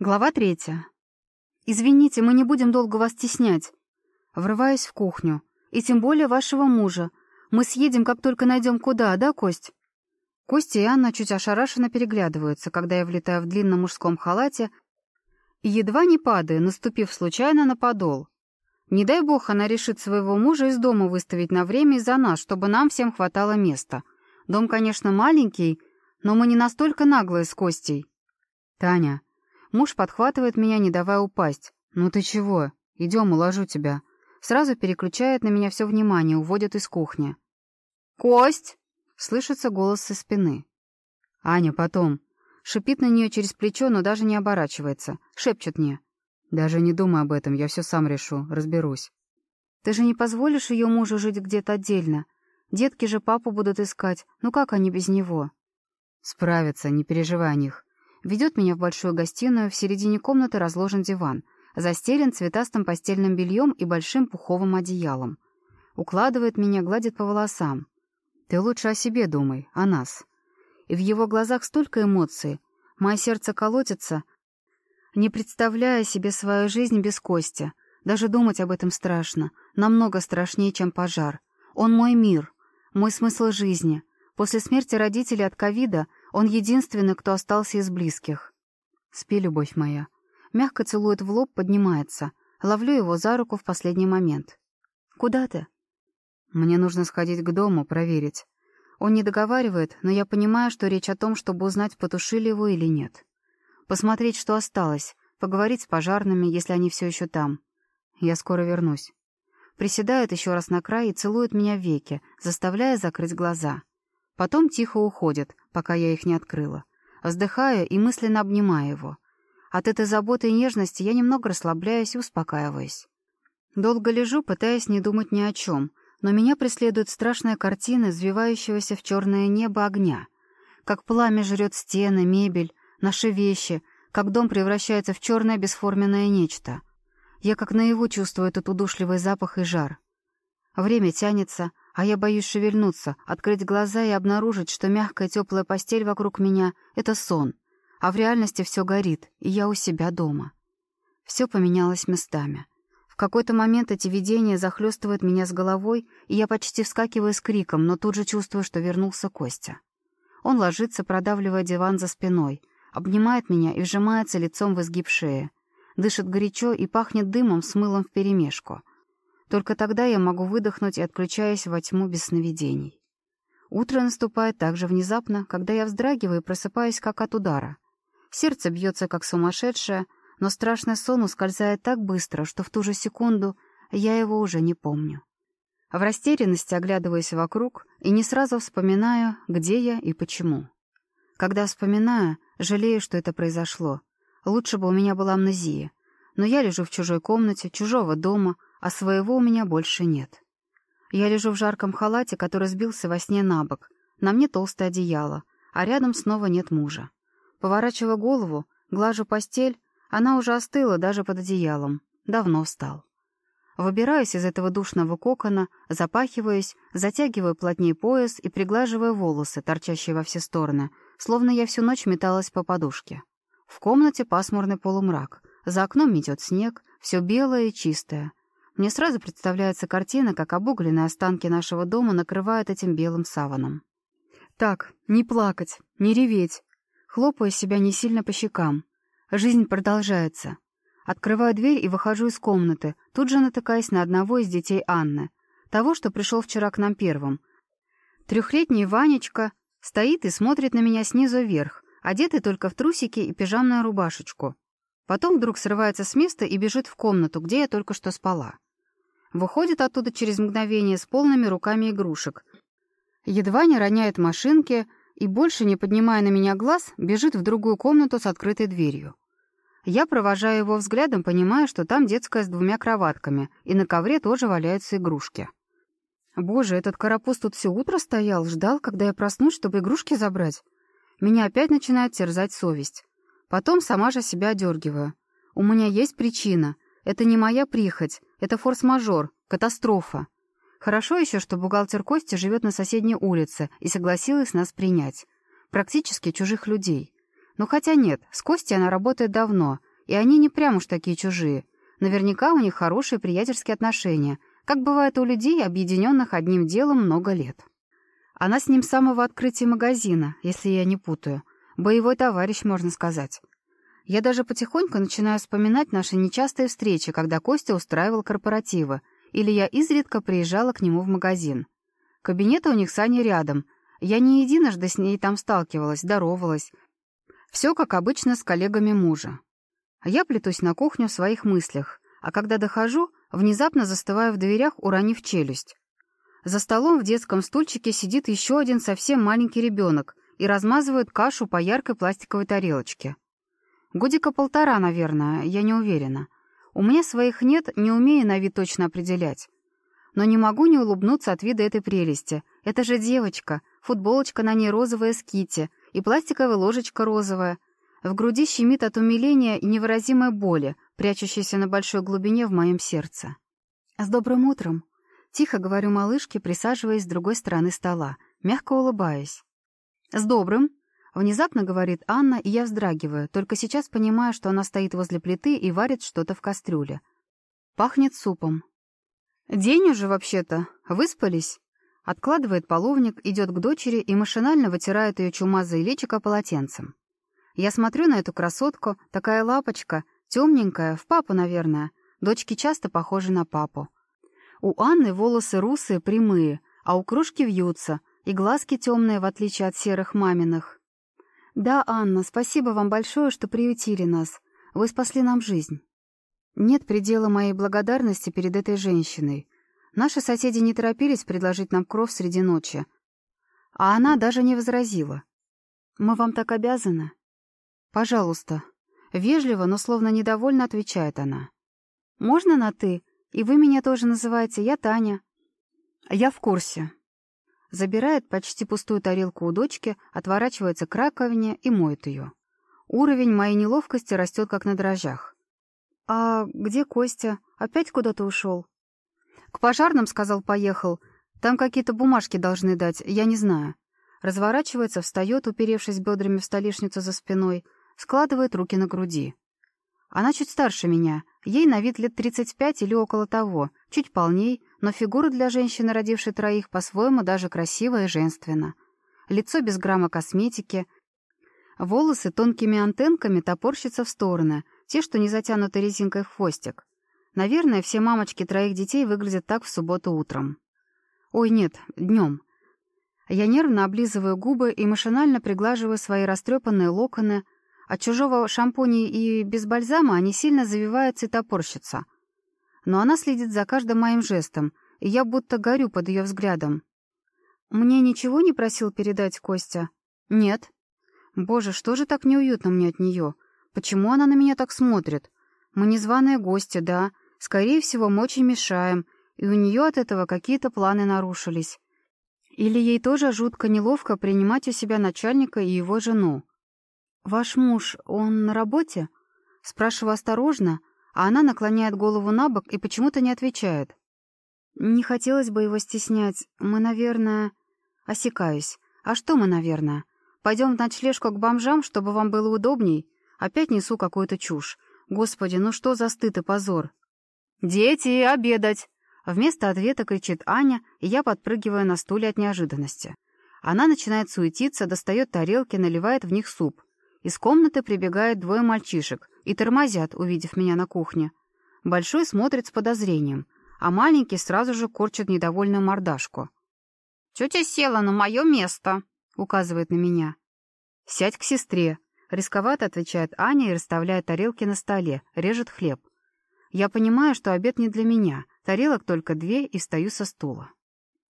Глава третья. «Извините, мы не будем долго вас стеснять». Врываюсь в кухню. «И тем более вашего мужа. Мы съедем, как только найдем куда, да, Кость?» Костя и Анна чуть ошарашенно переглядываются, когда я влетаю в длинном мужском халате и едва не падаю, наступив случайно на подол. Не дай бог она решит своего мужа из дома выставить на время из-за нас, чтобы нам всем хватало места. Дом, конечно, маленький, но мы не настолько наглые с Костей. «Таня». Муж подхватывает меня, не давая упасть. «Ну ты чего? Идем, уложу тебя». Сразу переключает на меня все внимание, уводит из кухни. «Кость!» — слышится голос со спины. «Аня, потом». Шипит на нее через плечо, но даже не оборачивается. Шепчет мне. «Даже не думай об этом, я все сам решу, разберусь». «Ты же не позволишь ее мужу жить где-то отдельно? Детки же папу будут искать, ну как они без него?» «Справятся, не переживай о них». Ведет меня в большую гостиную, в середине комнаты разложен диван, застелен цветастым постельным бельем и большим пуховым одеялом. Укладывает меня, гладит по волосам. «Ты лучше о себе думай, о нас». И в его глазах столько эмоций. Мое сердце колотится, не представляя себе свою жизнь без Кости. Даже думать об этом страшно, намного страшнее, чем пожар. Он мой мир, мой смысл жизни — После смерти родителей от ковида он единственный, кто остался из близких. «Спи, любовь моя». Мягко целует в лоб, поднимается. Ловлю его за руку в последний момент. «Куда ты?» «Мне нужно сходить к дому, проверить». Он не договаривает, но я понимаю, что речь о том, чтобы узнать, потушили его или нет. Посмотреть, что осталось, поговорить с пожарными, если они все еще там. Я скоро вернусь. Приседает еще раз на край и целует меня в веки, заставляя закрыть глаза. Потом тихо уходит, пока я их не открыла. Вздыхаю и мысленно обнимаю его. От этой заботы и нежности я немного расслабляюсь и успокаиваюсь. Долго лежу, пытаясь не думать ни о чем, но меня преследует страшная картина извивающегося в черное небо огня. Как пламя жрет стены, мебель, наши вещи, как дом превращается в черное бесформенное нечто. Я как наяву чувствую этот удушливый запах и жар. Время тянется, а я боюсь шевельнуться, открыть глаза и обнаружить, что мягкая теплая постель вокруг меня — это сон, а в реальности все горит, и я у себя дома. Все поменялось местами. В какой-то момент эти видения захлестывают меня с головой, и я почти вскакиваю с криком, но тут же чувствую, что вернулся Костя. Он ложится, продавливая диван за спиной, обнимает меня и вжимается лицом в изгиб шеи. Дышит горячо и пахнет дымом с мылом вперемешку — только тогда я могу выдохнуть и отключаюсь во тьму без сновидений. Утро наступает так же внезапно, когда я вздрагиваю и просыпаюсь как от удара. Сердце бьется как сумасшедшее, но страшный сон ускользает так быстро, что в ту же секунду я его уже не помню. В растерянности оглядываюсь вокруг и не сразу вспоминаю, где я и почему. Когда вспоминаю, жалею, что это произошло. Лучше бы у меня была амнезия. Но я лежу в чужой комнате, чужого дома, а своего у меня больше нет. Я лежу в жарком халате, который сбился во сне на бок. На мне толстое одеяло, а рядом снова нет мужа. Поворачивая голову, глажу постель, она уже остыла даже под одеялом. Давно встал. Выбираюсь из этого душного кокона, запахиваюсь, затягиваю плотнее пояс и приглаживаю волосы, торчащие во все стороны, словно я всю ночь металась по подушке. В комнате пасмурный полумрак. За окном метет снег, все белое и чистое. Мне сразу представляется картина, как обугленные останки нашего дома накрывают этим белым саваном. Так, не плакать, не реветь. Хлопаю себя не сильно по щекам. Жизнь продолжается. Открываю дверь и выхожу из комнаты, тут же натыкаясь на одного из детей Анны, того, что пришел вчера к нам первым. Трехлетний Ванечка стоит и смотрит на меня снизу вверх, одетый только в трусики и пижамную рубашечку. Потом вдруг срывается с места и бежит в комнату, где я только что спала. Выходит оттуда через мгновение с полными руками игрушек. Едва не роняет машинки и, больше не поднимая на меня глаз, бежит в другую комнату с открытой дверью. Я провожаю его взглядом, понимая, что там детская с двумя кроватками, и на ковре тоже валяются игрушки. Боже, этот карапуз тут все утро стоял, ждал, когда я проснусь, чтобы игрушки забрать. Меня опять начинает терзать совесть. Потом сама же себя одергиваю. У меня есть причина. Это не моя прихоть, это форс-мажор, катастрофа. Хорошо еще, что бухгалтер Костя живет на соседней улице и согласилась нас принять. Практически чужих людей. Ну хотя нет, с Костей она работает давно, и они не прям уж такие чужие. Наверняка у них хорошие приятельские отношения, как бывает у людей, объединенных одним делом много лет. Она с ним с самого открытия магазина, если я не путаю. Боевой товарищ, можно сказать. Я даже потихоньку начинаю вспоминать наши нечастые встречи, когда Костя устраивал корпоративы, или я изредка приезжала к нему в магазин. Кабинеты у них с Аней рядом. Я не единожды с ней там сталкивалась, здоровалась. Все как обычно с коллегами мужа. Я плетусь на кухню в своих мыслях, а когда дохожу, внезапно застываю в дверях, уронив челюсть. За столом в детском стульчике сидит еще один совсем маленький ребенок и размазывает кашу по яркой пластиковой тарелочке. Годика полтора, наверное, я не уверена. У меня своих нет, не умею на вид точно определять. Но не могу не улыбнуться от вида этой прелести. Это же девочка, футболочка на ней розовая с кити и пластиковая ложечка розовая. В груди щемит от умиления и невыразимой боли, прячущейся на большой глубине в моем сердце. «С добрым утром!» Тихо говорю малышке, присаживаясь с другой стороны стола, мягко улыбаясь. «С добрым!» — внезапно говорит Анна, и я вздрагиваю, только сейчас понимаю, что она стоит возле плиты и варит что-то в кастрюле. Пахнет супом. «День уже, вообще-то. Выспались?» Откладывает половник, идет к дочери и машинально вытирает ее чумазое личико полотенцем. Я смотрю на эту красотку, такая лапочка, темненькая, в папу, наверное. Дочки часто похожи на папу. У Анны волосы русые, прямые, а у кружки вьются, и глазки темные, в отличие от серых маминых. «Да, Анна, спасибо вам большое, что приютили нас. Вы спасли нам жизнь». Нет предела моей благодарности перед этой женщиной. Наши соседи не торопились предложить нам кров среди ночи. А она даже не возразила. «Мы вам так обязаны?» «Пожалуйста». Вежливо, но словно недовольно отвечает она. «Можно на «ты»?» И вы меня тоже называете, я Таня. Я в курсе. Забирает почти пустую тарелку у дочки, отворачивается к раковине и моет ее. Уровень моей неловкости растет как на дрожжах. «А где Костя? Опять куда-то ушел?» «К пожарным, — сказал, — поехал. Там какие-то бумажки должны дать, я не знаю». Разворачивается, встает, уперевшись бедрами в столешницу за спиной, складывает руки на груди. Она чуть старше меня, ей на вид лет 35 или около того, чуть полней, но фигура для женщины, родившей троих, по-своему даже красивая и женственна. Лицо без грамма косметики, волосы тонкими антенками топорщатся в стороны, те, что не затянуты резинкой в хвостик. Наверное, все мамочки троих детей выглядят так в субботу утром. Ой, нет, днем. Я нервно облизываю губы и машинально приглаживаю свои растрепанные локоны, от чужого шампуня и без бальзама они сильно завиваются и топорщатся. Но она следит за каждым моим жестом, и я будто горю под ее взглядом. «Мне ничего не просил передать Костя?» «Нет». «Боже, что же так неуютно мне от нее? Почему она на меня так смотрит? Мы незваные гости, да. Скорее всего, мы очень мешаем, и у нее от этого какие-то планы нарушились. Или ей тоже жутко неловко принимать у себя начальника и его жену. «Ваш муж, он на работе?» Спрашиваю осторожно, а она наклоняет голову на бок и почему-то не отвечает. «Не хотелось бы его стеснять. Мы, наверное...» Осекаюсь. «А что мы, наверное? Пойдем в ночлежку к бомжам, чтобы вам было удобней? Опять несу какую-то чушь. Господи, ну что за стыд и позор?» «Дети, обедать!» Вместо ответа кричит Аня, и я подпрыгиваю на стуле от неожиданности. Она начинает суетиться, достает тарелки, наливает в них суп. Из комнаты прибегает двое мальчишек и тормозят, увидев меня на кухне. Большой смотрит с подозрением, а маленький сразу же корчит недовольную мордашку. «Тетя села на мое место», — указывает на меня. «Сядь к сестре», — рисковато отвечает Аня и расставляет тарелки на столе, режет хлеб. Я понимаю, что обед не для меня, тарелок только две и встаю со стула.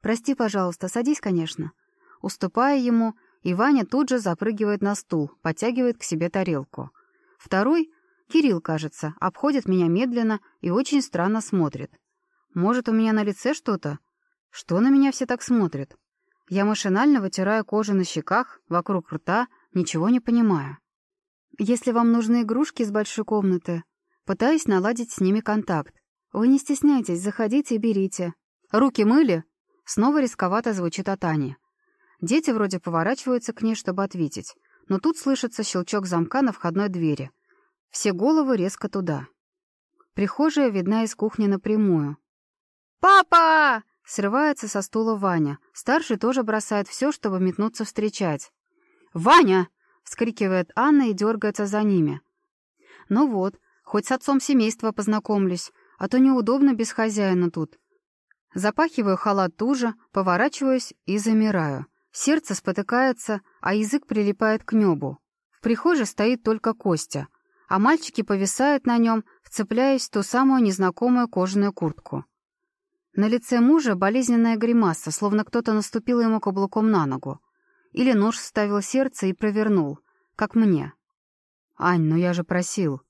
«Прости, пожалуйста, садись, конечно». Уступая ему, и Ваня тут же запрыгивает на стул, подтягивает к себе тарелку. Второй, Кирилл, кажется, обходит меня медленно и очень странно смотрит. Может, у меня на лице что-то? Что на меня все так смотрят? Я машинально вытираю кожу на щеках, вокруг рта, ничего не понимаю. Если вам нужны игрушки из большой комнаты, пытаюсь наладить с ними контакт. Вы не стесняйтесь, заходите и берите. Руки мыли? Снова рисковато звучит от Ани. Дети вроде поворачиваются к ней, чтобы ответить, но тут слышится щелчок замка на входной двери. Все головы резко туда. Прихожая видна из кухни напрямую. «Папа!» — срывается со стула Ваня. Старший тоже бросает все, чтобы метнуться встречать. «Ваня!» — вскрикивает Анна и дергается за ними. «Ну вот, хоть с отцом семейства познакомлюсь, а то неудобно без хозяина тут». Запахиваю халат туже, поворачиваюсь и замираю. Сердце спотыкается, а язык прилипает к небу. В прихожей стоит только Костя, а мальчики повисают на нем, вцепляясь в ту самую незнакомую кожаную куртку. На лице мужа болезненная гримаса, словно кто-то наступил ему каблуком на ногу. Или нож вставил сердце и провернул, как мне. «Ань, ну я же просил».